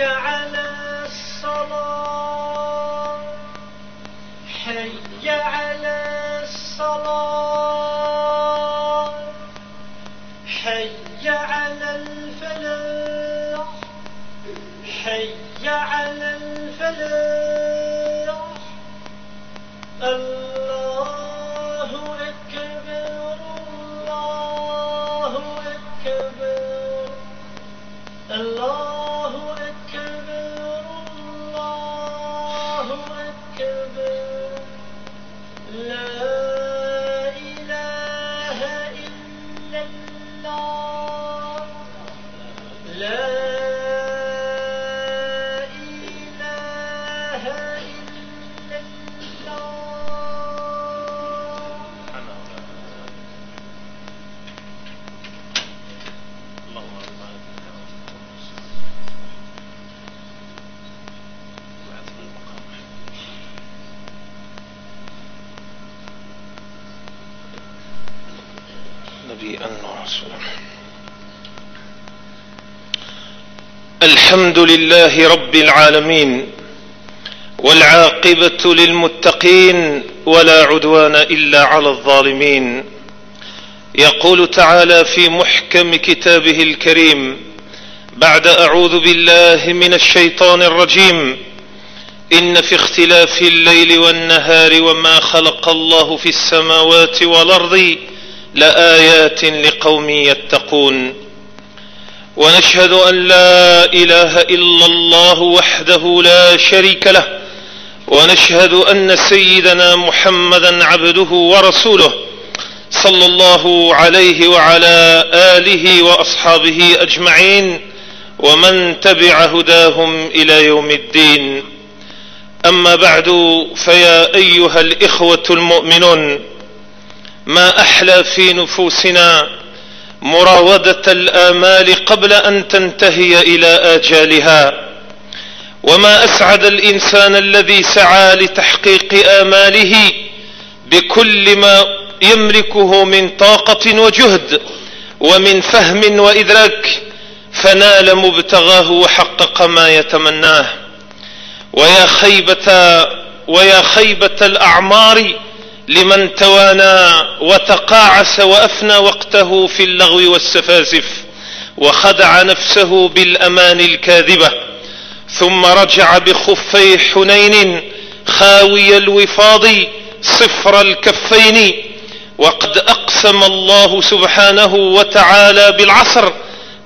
جعل نبيا ورسولا الحمد لله رب العالمين والعاقبة للمتقين ولا عدوان إلا على الظالمين. يقول تعالى في محكم كتابه الكريم بعد أعوذ بالله من الشيطان الرجيم إن في اختلاف الليل والنهار وما خلق الله في السماوات والأرض لآيات لقوم يتقون. ونشهد أن لا إله إلا الله وحده لا شريك له. ونشهد أن سيدنا محمدا عبده ورسوله صلى الله عليه وعلى آله وأصحابه أجمعين ومن تبع هداهم إلى يوم الدين. أما بعد فيا أيها الإخوة المؤمنون ما أحلى في نفوسنا مراودة الآمال قبل أن تنتهي إلى آجالها؟ وما أسعد الإنسان الذي سعى لتحقيق آماله بكل ما يملكه من طاقة وجهد ومن فهم وإدراك فنال مبتغاه وحقق ما يتمناه. ويا خيبة ويا خيبة الأعمار لمن توانى وتقاعس وأفنى وقته في اللغو والسفاسف وخدع نفسه بالأمان الكاذبة ثم رجع بخفي حنين خاوي الوفاض صفر الكفين وقد أقسم الله سبحانه وتعالى بالعصر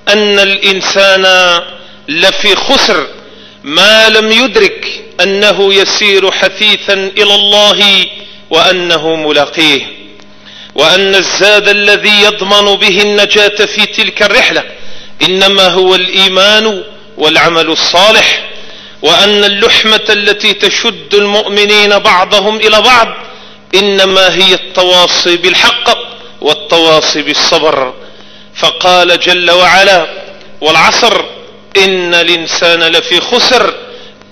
أن الإنسان لفي خسر ما لم يدرك أنه يسير حثيثا إلى الله وأنه ملاقيه وأن الزاد الذي يضمن به النجاة في تلك الرحلة إنما هو الإيمان والعمل الصالح وأن اللحمة التي تشد المؤمنين بعضهم إلى بعض إنما هي التواصي بالحق والتواصي بالصبر. فقال جل وعلا والعصر إن الإنسان لفي خسر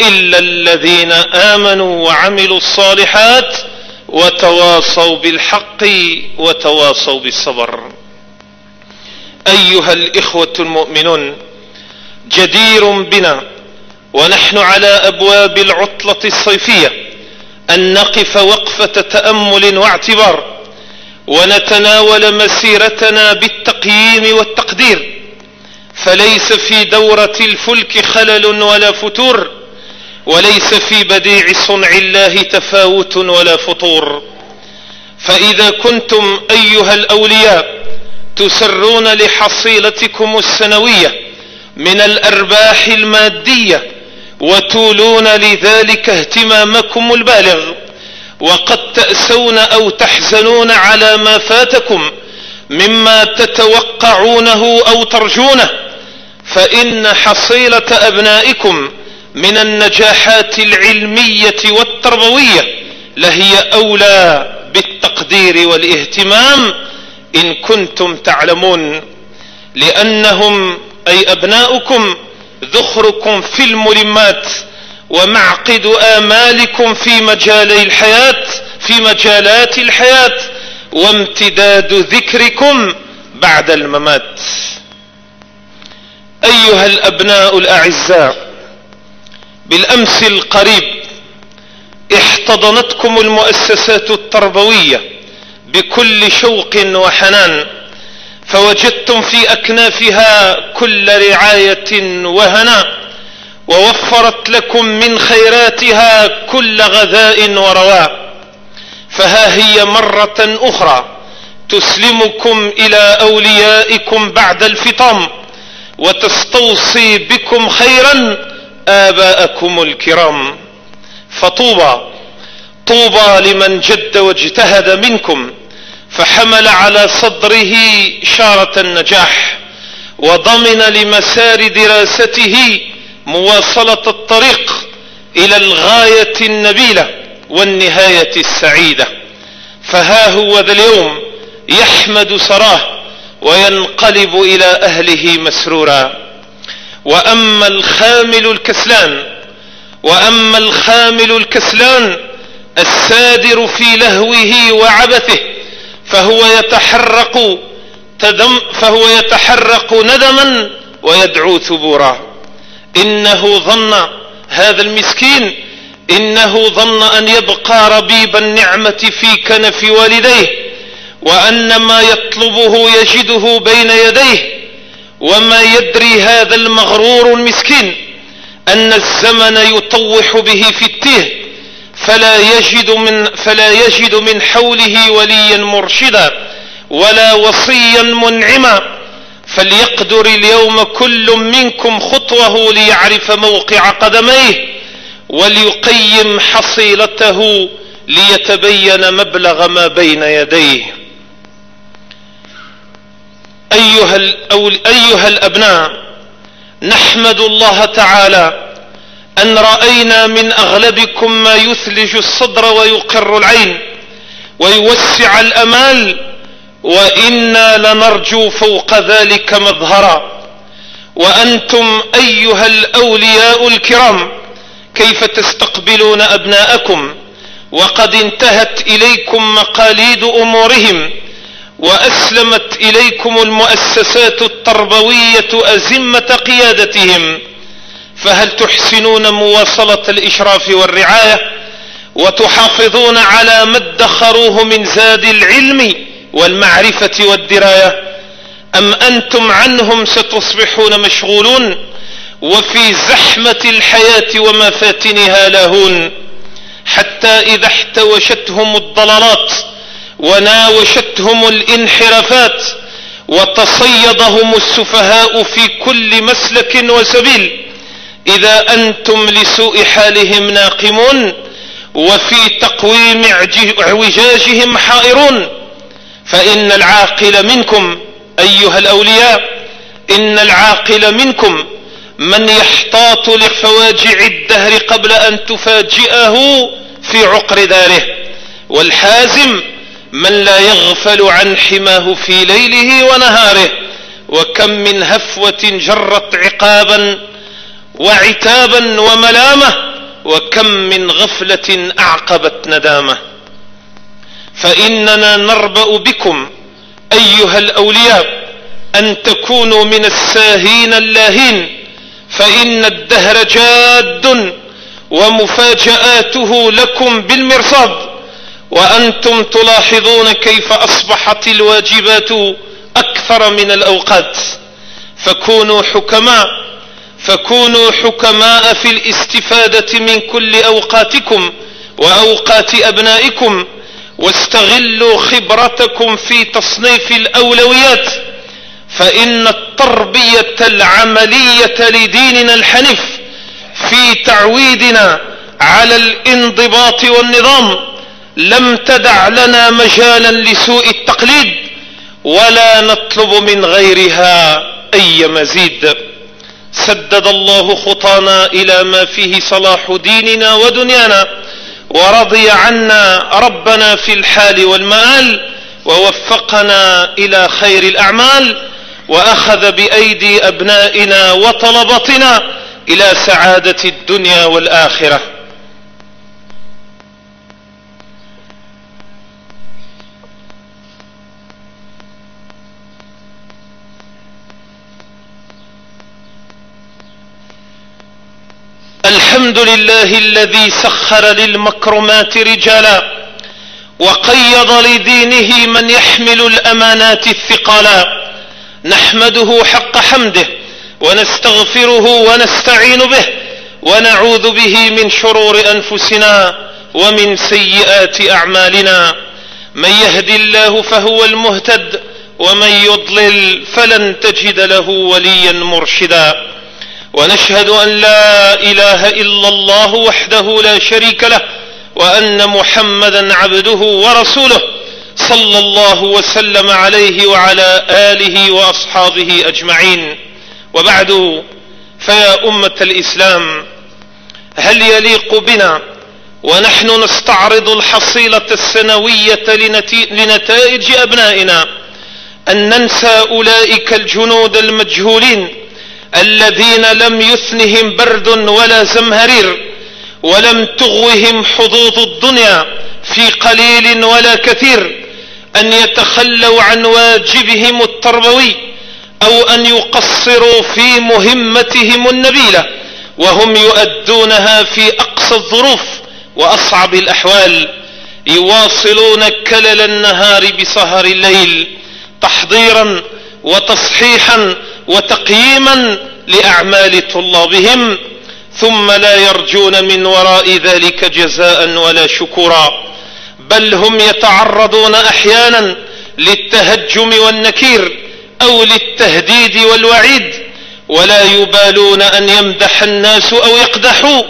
إلا الذين آمنوا وعملوا الصالحات وتواصوا بالحق وتواصوا بالصبر. أيها الإخوة المؤمنون جدير بنا ونحن على أبواب العطلة الصيفية أن نقف وقفة تأمل واعتبار ونتناول مسيرتنا بالتقييم والتقدير. فليس في دورة الفلك خلل ولا فتور. وليس في بديع صنع الله تفاوت ولا فطور. فإذا كنتم أيها الأولياء تسرون لحصيلتكم السنوية من الأرباح المادية وتولون لذلك اهتمامكم البالغ وقد تأسون أو تحزنون على ما فاتكم مما تتوقعونه أو ترجونه فإن حصيلة أبنائكم من النجاحات العلمية والتربوية لهي أولى بالتقدير والاهتمام إن كنتم تعلمون لأنهم أي أبناؤكم ذخركم في الملمات ومعقد آمالكم في مجال الحياة في مجالات الحياة وامتداد ذكركم بعد الممات. أيها الأبناء الأعزاء بالأمس القريب احتضنتكم المؤسسات التربوية بكل شوق وحنان فوجدتم في أكنافها كل رعاية وهناء ووفرت لكم من خيراتها كل غذاء ورواء فها هي مرة أخرى تسلمكم إلى أوليائكم بعد الفطام وتستوصي بكم خيرا آباءكم الكرام. فطوبى طوبى لمن جد واجتهد منكم فحمل على صدره شارة النجاح وضمن لمسار دراسته مواصلة الطريق إلى الغاية النبيلة والنهاية السعيدة. فها هو ذا اليوم يحمد سراه وينقلب إلى أهله مسرورا. وأما الخامل الكسلان وأما الخامل الكسلان السادر في لهوه وعبثه فهو يتحرق تدم فهو يتحرق ندما ويدعو ثبورا. إنه ظن هذا المسكين إنه ظن أن يبقى ربيب النعمة في كنف والديه وأن ما يطلبه يجده بين يديه وما يدري هذا المغرور المسكين أن الزمن يطوح به في التيه فلا يجد من فلا يجد من حوله وليا مرشدا ولا وصيا منعما فليقدر اليوم كل منكم خطوه ليعرف موقع قدميه وليقيم حصيلته ليتبين مبلغ ما بين يديه. أيها, أيها الأبناء نحمد الله تعالى أن رأينا من أغلبكم ما يثلج الصدر ويقر العين ويوسع الأمال وإنا لنرجو فوق ذلك مظهرا. وأنتم أيها الأولياء الكرام كيف تستقبلون أبناءكم؟ وقد انتهت إليكم مقاليد أمورهم. وأسلمت إليكم المؤسسات التربوية أزمة قيادتهم فهل تحسنون مواصلة الإشراف والرعاية؟ وتحافظون على ما ادخروه من زاد العلم والمعرفة والدراية؟ أم أنتم عنهم ستصبحون مشغولون؟ وفي زحمة الحياة ومفاتنها لاهون حتى إذا احتوشتهم الضلالات وناوشتهم الانحرافات وتصيدهم السفهاء في كل مسلك وسبيل. إذا أنتم لسوء حالهم ناقمون وفي تقويم اعوجاجهم حائرون فإن العاقل منكم أيها الأولياء إن العاقل منكم من يحتاط لفواجع الدهر قبل أن تفاجئه في عقر داره والحازم من لا يغفل عن حماه في ليله ونهاره وكم من هفوة جرت عقابا وعتابا وملامة وكم من غفلة أعقبت ندامة. فإننا نربأ بكم أيها الأولياء أن تكونوا من الساهين اللاهين فإن الدهر جاد ومفاجآته لكم بالمرصاد. وأنتم تلاحظون كيف أصبحت الواجبات أكثر من الأوقات. فكونوا حكماء فكونوا حكماء في الاستفادة من كل أوقاتكم وأوقات أبنائكم واستغلوا خبرتكم في تصنيف الأولويات فإن التربية العملية لديننا الحنيف في تعويدنا على الانضباط والنظام لم تدع لنا مجالا لسوء التقليد ولا نطلب من غيرها أي مزيد. سدد الله خطانا إلى ما فيه صلاح ديننا ودنيانا ورضي عنا ربنا في الحال والمآل ووفقنا إلى خير الأعمال وأخذ بأيدي أبنائنا وطلبتنا إلى سعادة الدنيا والآخرة. الحمد لله الذي سخر للمكرمات رجالا وقيض لدينه من يحمل الأمانات الثقالا. نحمده حق حمده ونستغفره ونستعين به ونعوذ به من شرور أنفسنا ومن سيئات أعمالنا. من يهد الله فهو المهتد ومن يضلل فلن تجد له وليا مرشدا. ونشهد أن لا إله إلا الله وحده لا شريك له وأن محمدا عبده ورسوله صلى الله وسلم عليه وعلى آله وأصحابه أجمعين. وبعد فيا أمة الإسلام هل يليق بنا ونحن نستعرض الحصيلة السنوية لنتائج أبنائنا أن ننسى أولئك الجنود المجهولين الذين لم يثنهم برد ولا زمهرير ولم تغوهم حظوظ الدنيا في قليل ولا كثير أن يتخلوا عن واجبهم التربوي أو أن يقصروا في مهمتهم النبيلة وهم يؤدونها في أقصى الظروف وأصعب الأحوال يواصلون كلل النهار بسهر الليل تحضيرا وتصحيحا وتقييما لأعمال طلابهم ثم لا يرجون من وراء ذلك جزاء ولا شكورا بل هم يتعرضون أحيانا للتهجم والنكير أو للتهديد والوعيد ولا يبالون أن يمدح الناس أو يقدحوا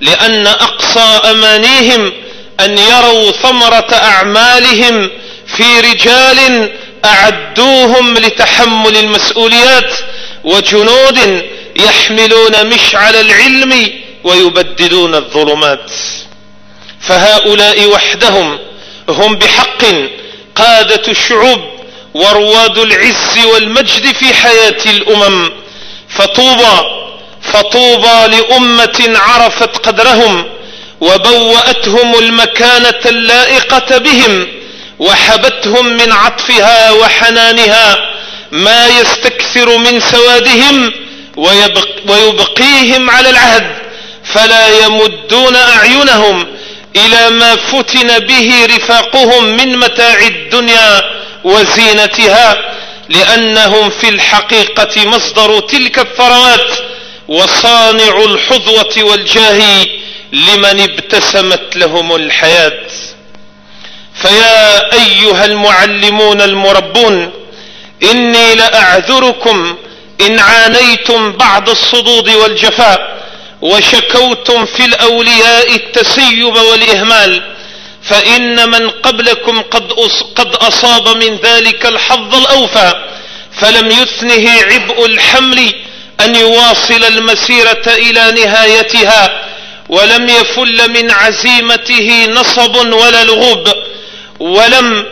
لأن أقصى أمانيهم أن يروا ثمرة أعمالهم في رجال أعدوهم لتحمل المسؤوليات وجنود يحملون مشعل العلم ويبددون الظلمات. فهؤلاء وحدهم هم بحق قادة الشعوب ورواد العز والمجد في حياة الأمم. فطوبى فطوبى لأمة عرفت قدرهم وبوأتهم المكانة اللائقة بهم. وحبتهم من عطفها وحنانها ما يستكثر من سوادهم ويبق ويبقيهم على العهد فلا يمدون أعينهم إلى ما فتن به رفاقهم من متاع الدنيا وزينتها لأنهم في الحقيقة مصدر تلك الثروات وصانع الحظوة والجاه لمن ابتسمت لهم الحياة. فيا أيها المعلمون المربون إني لأعذركم إن عانيتم بعض الصدود والجفاء وشكوتم في الأولياء التسيب والإهمال فإن من قبلكم قد, قد أصاب من ذلك الحظ الأوفى فلم يثنه عبء الحمل أن يواصل المسيرة إلى نهايتها ولم يفل من عزيمته نصب ولا لغوب. ولم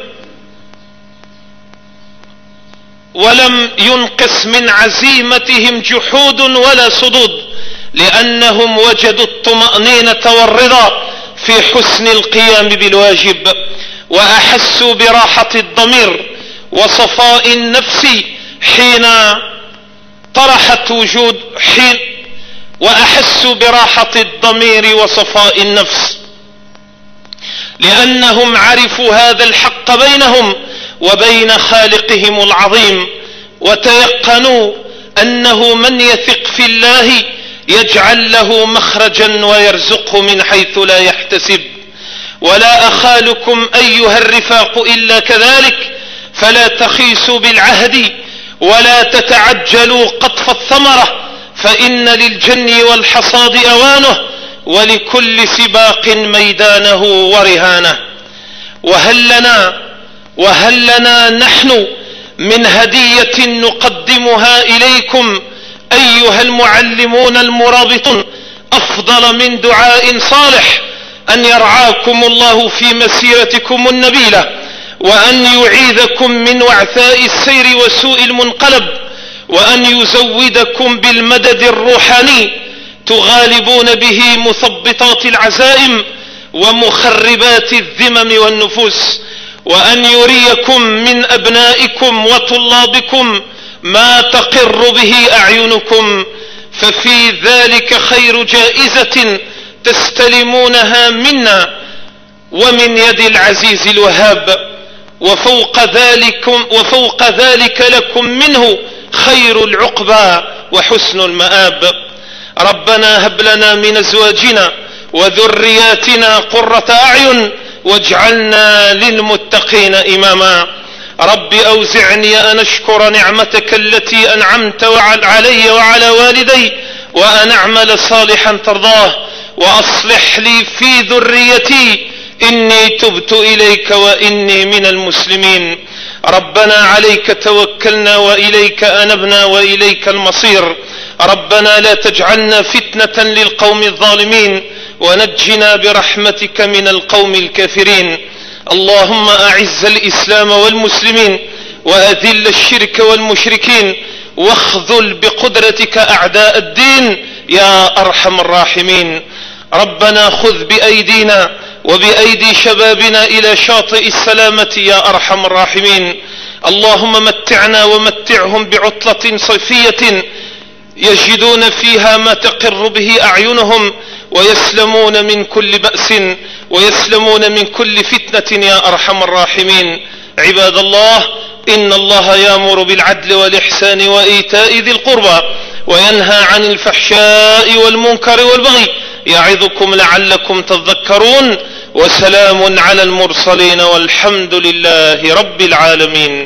ولم ينقص من عزيمتهم جحود ولا صدود لأنهم وجدوا الطمأنينة والرضا في حسن القيام بالواجب وأحسوا براحة الضمير وصفاء النفس حين طرحت وجود حين وأحسوا براحة الضمير وصفاء النفس. لأنهم عرفوا هذا الحق بينهم وبين خالقهم العظيم وتيقنوا أنه من يثق في الله يجعل له مخرجا ويرزقه من حيث لا يحتسب. ولا أخالكم أيها الرفاق إلا كذلك فلا تخيسوا بالعهد ولا تتعجلوا قطف الثمرة فإن للجن والحصاد أوانه ولكل سباق ميدانه ورهانه. وهل لنا وهل لنا نحن من هدية نقدمها إليكم أيها المعلمون المرابطون أفضل من دعاء صالح أن يرعاكم الله في مسيرتكم النبيلة وأن يعيذكم من وعثاء السير وسوء المنقلب وأن يزودكم بالمدد الروحاني تغالبون به مثبطات العزائم ومخربات الذمم والنفوس وأن يريكم من أبنائكم وطلابكم ما تقر به أعينكم ففي ذلك خير جائزة تستلمونها منا ومن يد العزيز الوهاب. وفوق ذلك, وفوق ذلك لكم منه خير العقبى وحسن المآب. ربنا هب لنا من أزواجنا وذرياتنا قرة أعين واجعلنا للمتقين إماما. رب أوزعني أن أشكر نعمتك التي أنعمت علي وعلى والدي وأن أعمل صالحا ترضاه وأصلح لي في ذريتي. إني تبت إليك وإني من المسلمين. ربنا عليك توكلنا وإليك أنبنا وإليك المصير. ربنا لا تجعلنا فتنة للقوم الظالمين ونجنا برحمتك من القوم الكافرين. اللهم أعز الإسلام والمسلمين وأذل الشرك والمشركين واخذل بقدرتك أعداء الدين يا أرحم الراحمين. ربنا خذ بأيدينا وبأيدي شبابنا إلى شاطئ السلامة يا أرحم الراحمين. اللهم متعنا ومتعهم بعطلة صيفية يجدون فيها ما تقر به أعينهم ويسلمون من كل بأس ويسلمون من كل فتنة يا أرحم الراحمين. عباد الله إن الله يأمر بالعدل والإحسان وإيتاء ذي القربى وينهى عن الفحشاء والمنكر والبغي يعظكم لعلكم تذكرون. وسلام على المرسلين والحمد لله رب العالمين.